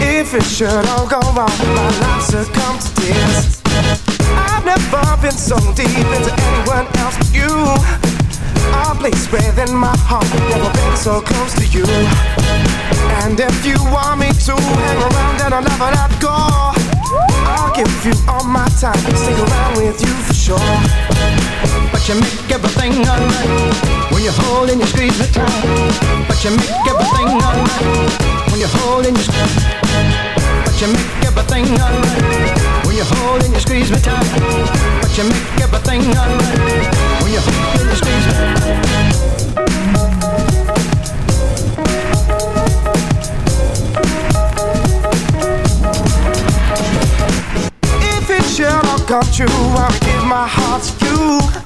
If it should all go wrong, my life succumb to tears. I've never been so deep into anyone else but you. A place within my heart, never been so close to you. And if you want me to hang around, then I'll never let go. I'll give you all my time, stick around with you for sure. But you make everything alright you hold and you squeeze me tight. But you make everything alright when you hold and you. But you make everything alright when you hold and you squeeze me tight. But you make everything alright when you hold and you squeeze me. If it should all come true, I'll give my heart to you.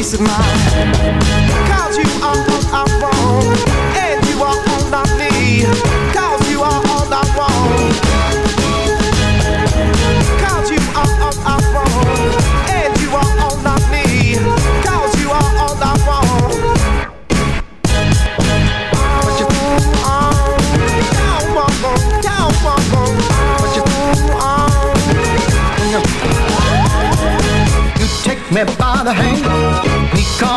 peace of mind. Cause you are all I want,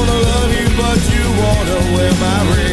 wanna love you, but you wanna wear my ring.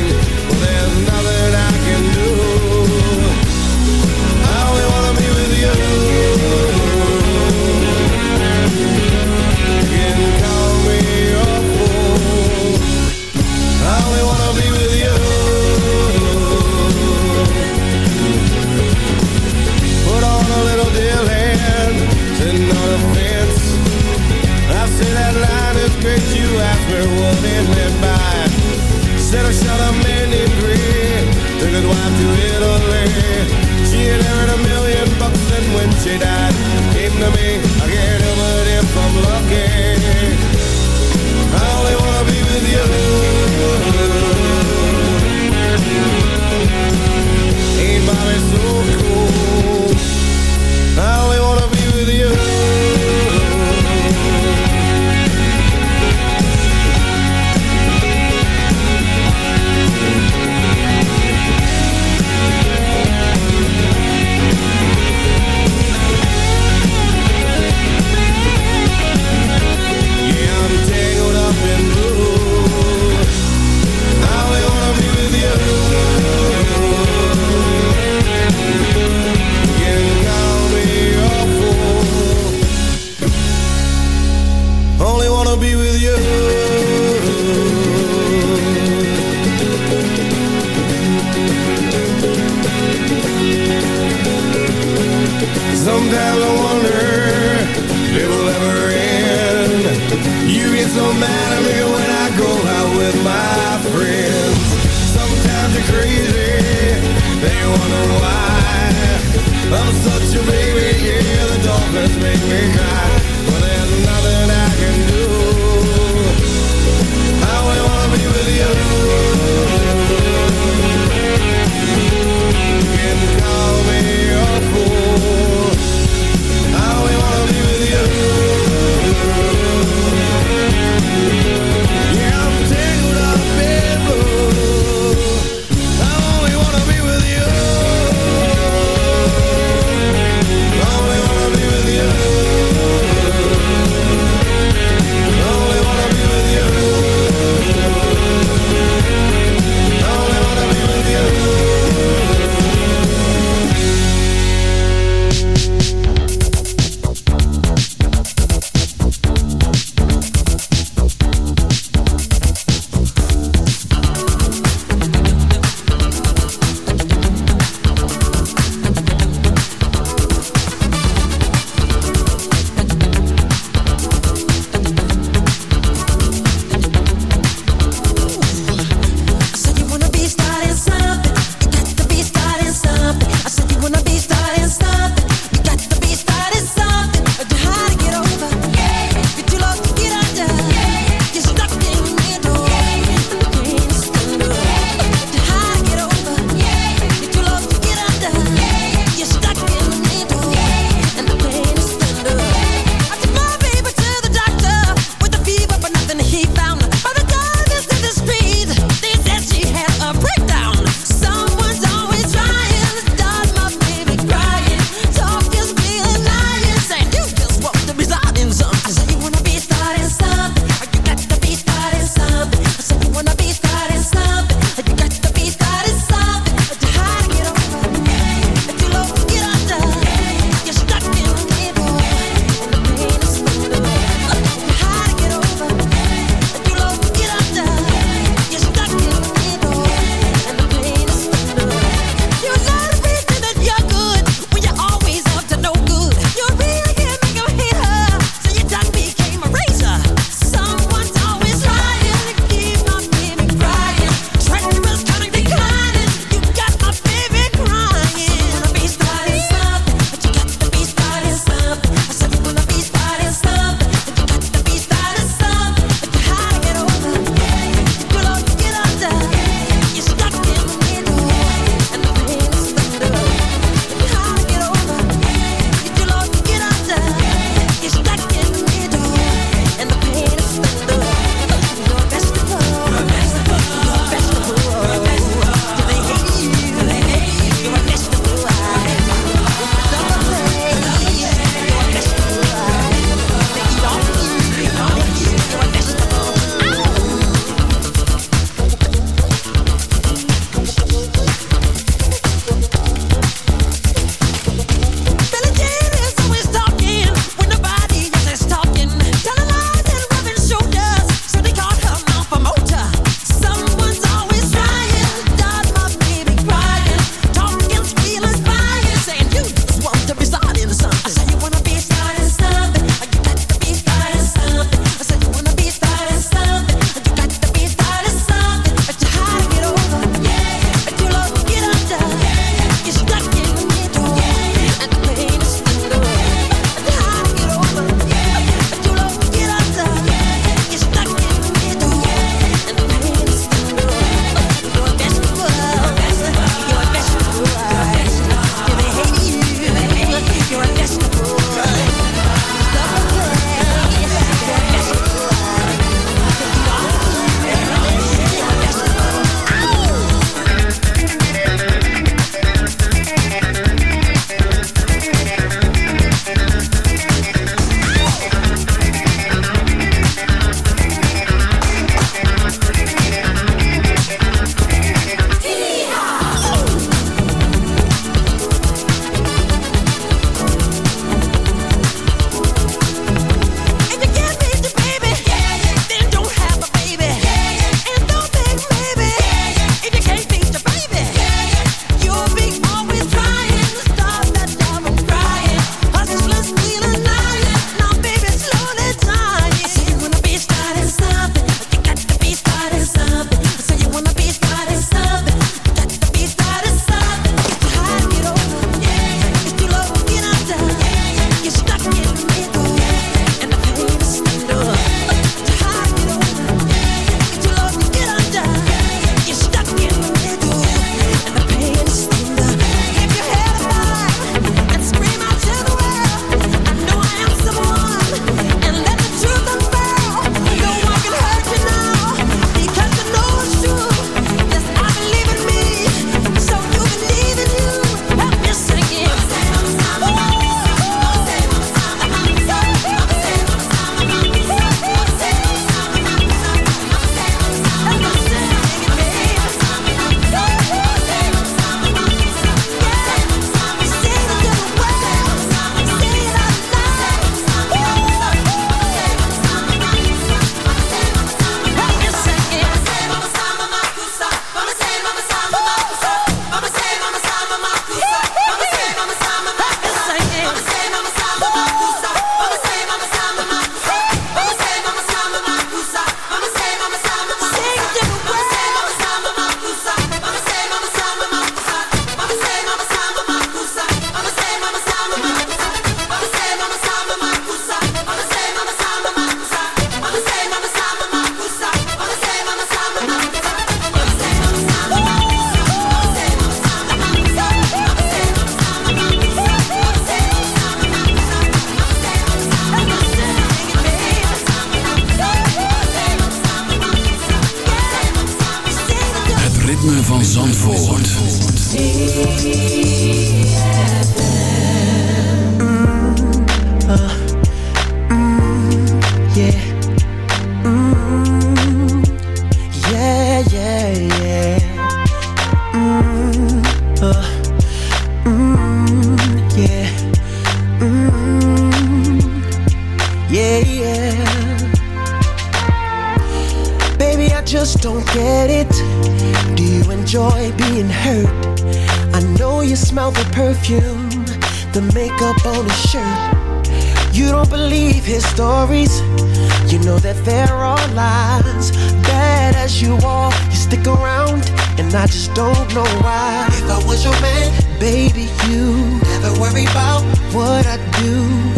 Just don't know why. If I was your man, baby, you never worry about what I do.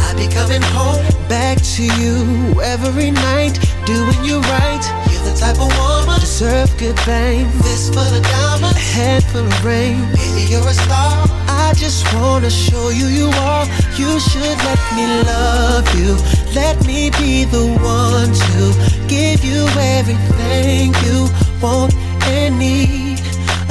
I'd be coming home back to you every night, doing you right. You're the type of woman deserve good things. This full of diamonds, a head full of rain. Baby, you're a star. I just wanna show you you are. You should let me love you. Let me be the one to give you everything you want and need.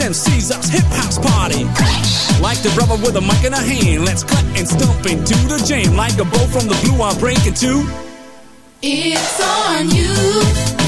It's MC's us hip house party. Like the brother with a mic in a hand, let's cut and stomp into the jam. Like a bow from the blue, I'm breaking two. It's on you.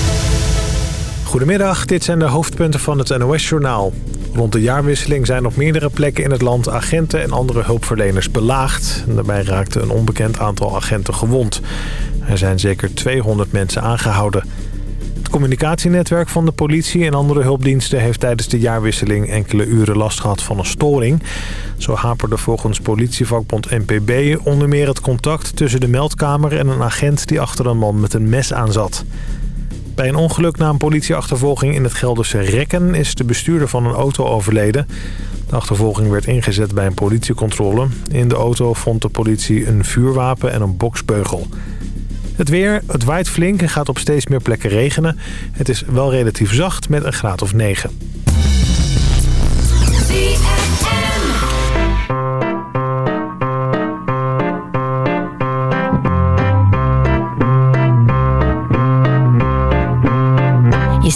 Goedemiddag, dit zijn de hoofdpunten van het NOS-journaal. Rond de jaarwisseling zijn op meerdere plekken in het land agenten en andere hulpverleners belaagd. Daarbij raakte een onbekend aantal agenten gewond. Er zijn zeker 200 mensen aangehouden. Het communicatienetwerk van de politie en andere hulpdiensten... heeft tijdens de jaarwisseling enkele uren last gehad van een storing. Zo haperde volgens politievakbond NPB onder meer het contact... tussen de meldkamer en een agent die achter een man met een mes aan zat. Bij een ongeluk na een politieachtervolging in het Gelderse Rekken... is de bestuurder van een auto overleden. De achtervolging werd ingezet bij een politiecontrole. In de auto vond de politie een vuurwapen en een boksbeugel. Het weer, het waait flink en gaat op steeds meer plekken regenen. Het is wel relatief zacht met een graad of 9.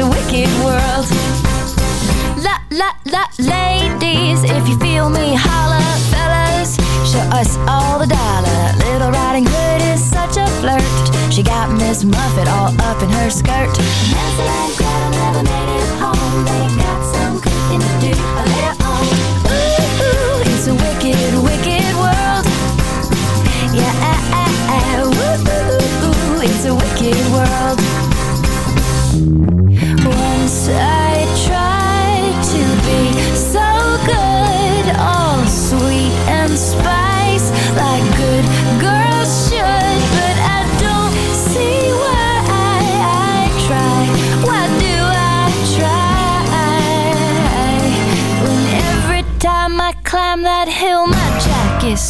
a wicked world. La, la, la, ladies, if you feel me, holla, fellas. Show us all the dollar. Little Riding Hood is such a flirt. She got Miss Muffet all up in her skirt. Hansel and Gretel never made it home. They got some cooking to do of their own. Ooh, ooh, it's a wicked, wicked world. Yeah, ooh, ooh, ooh, it's a wicked world.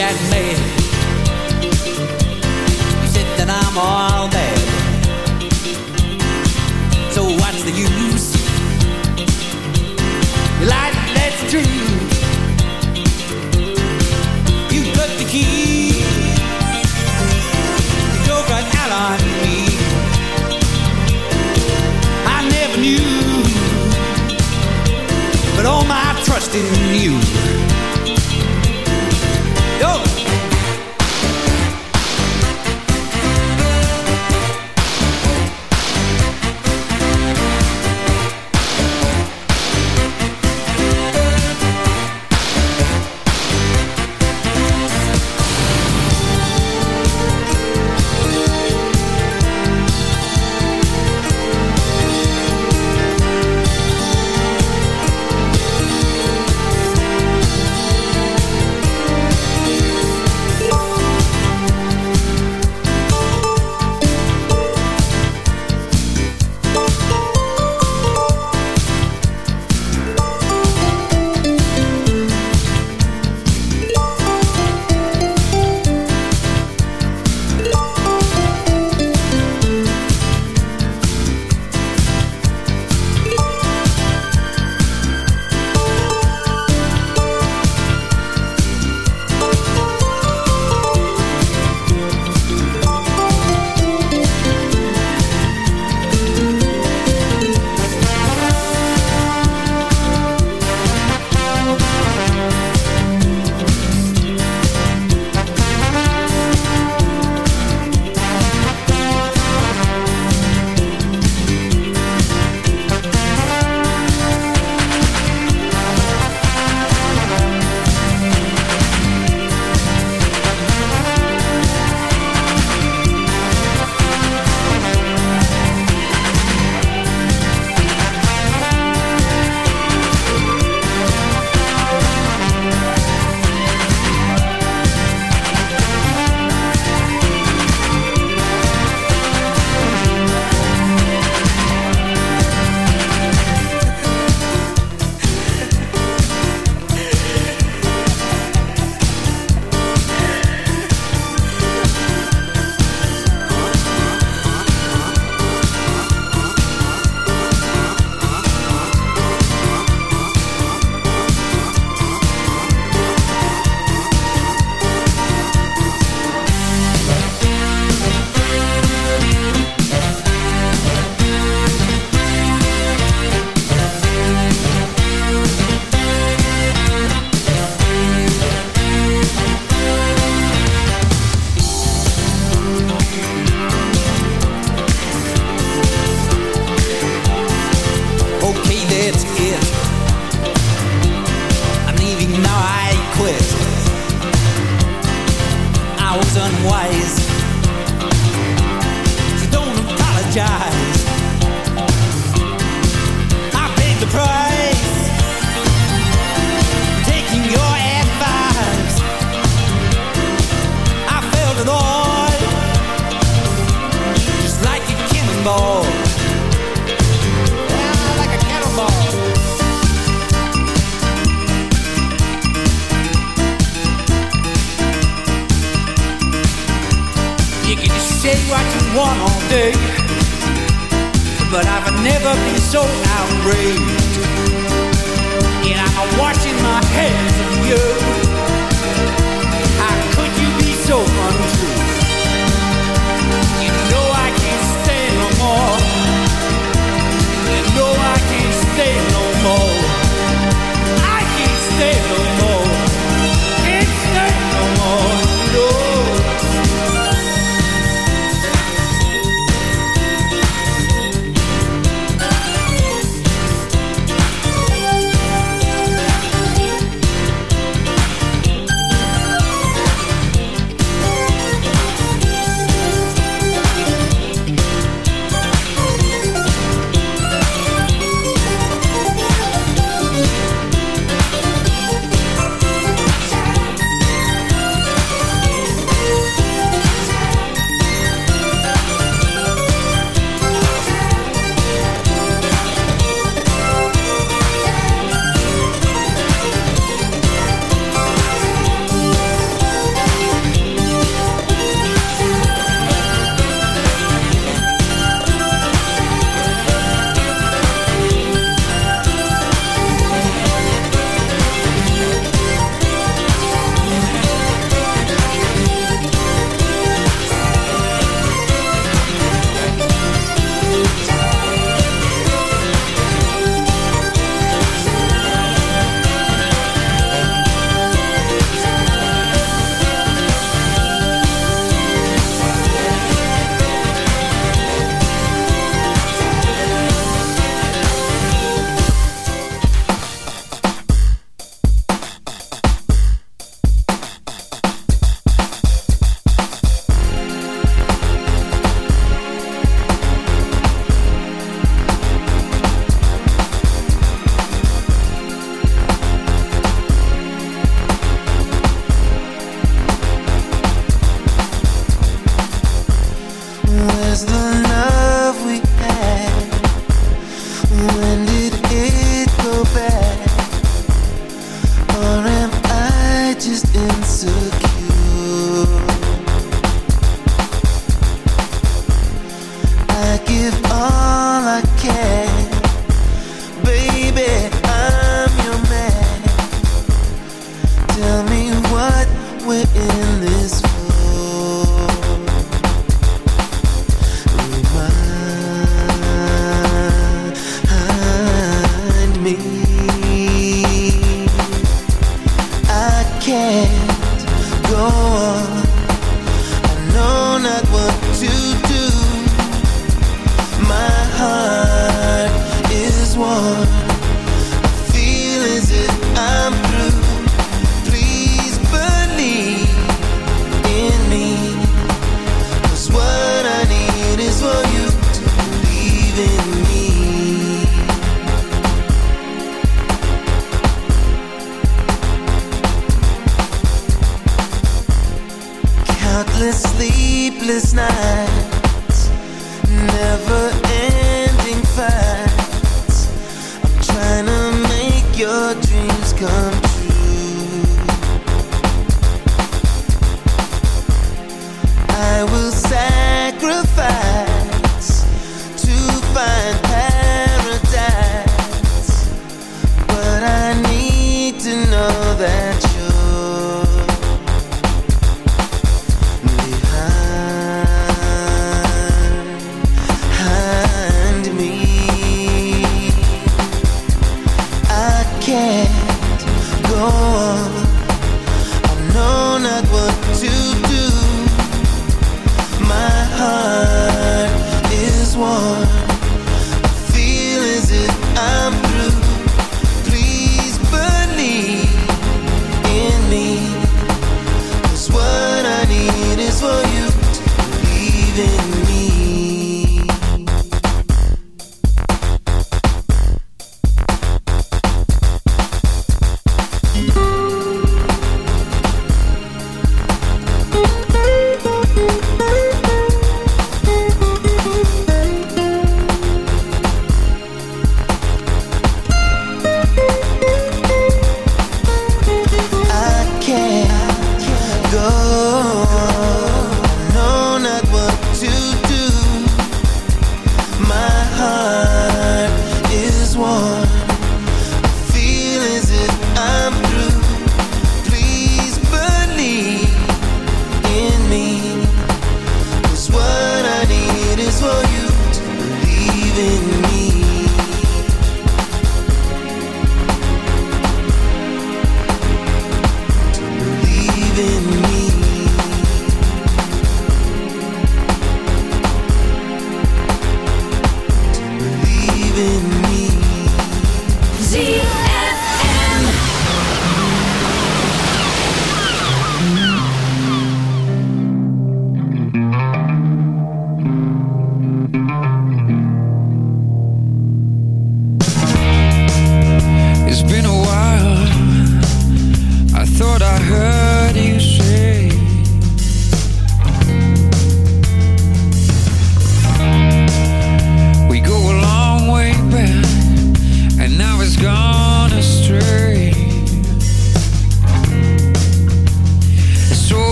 got mad. You said that I'm all bad. So what's the use? You Life that's true. You put the key. You drove right out on me. I never knew. But all my trust in you say what you want all day But I've never been so outraged. And I'm washing my hands of you. How could you be so untrue? living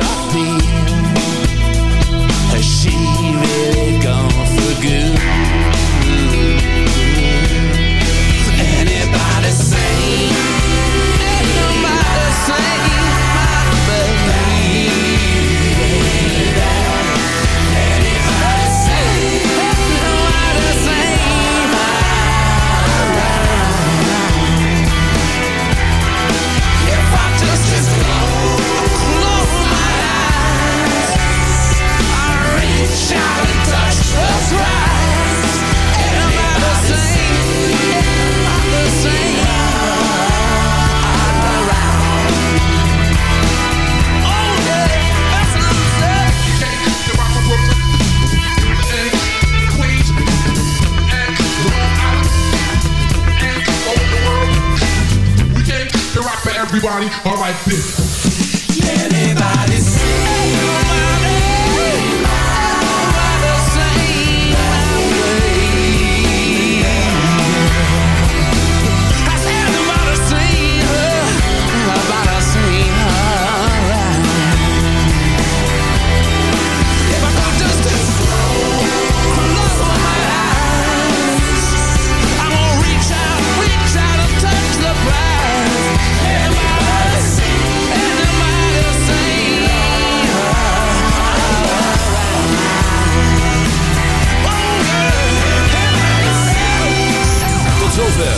I Has she really gone for good? like this.